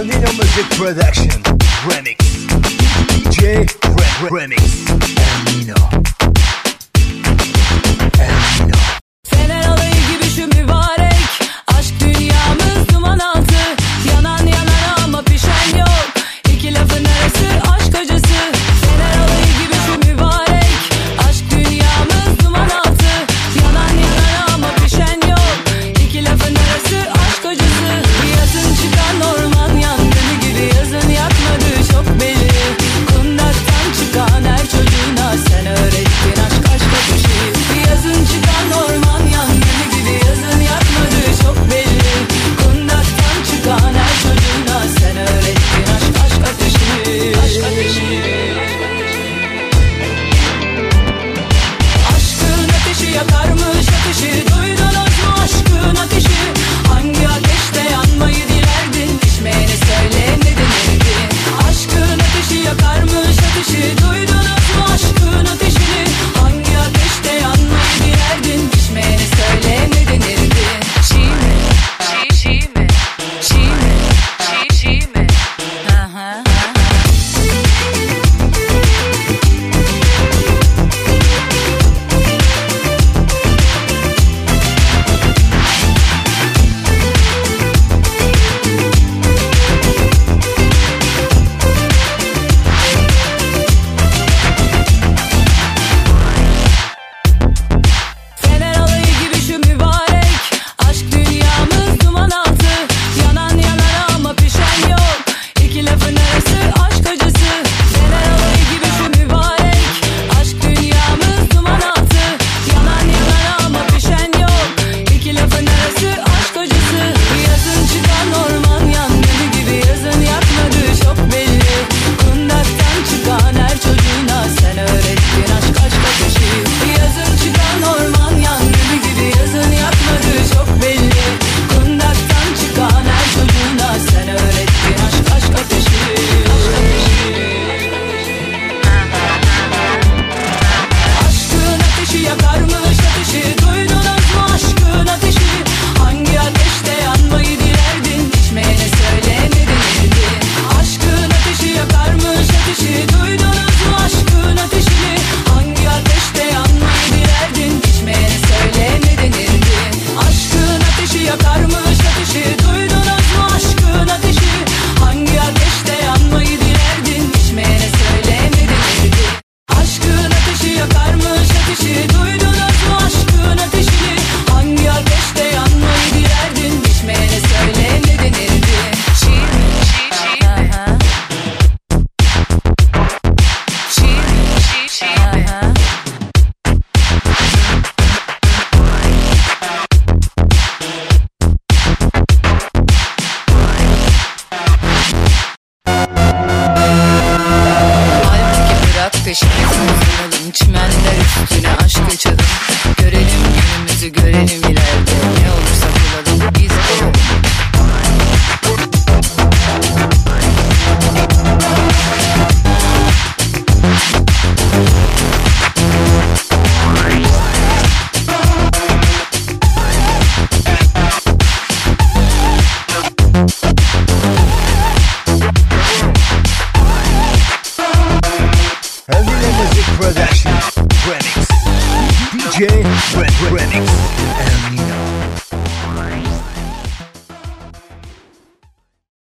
Elnino Music Production Remix J. Re Remix Elnino ateşi yakar mı? Ateşi DJ Remix.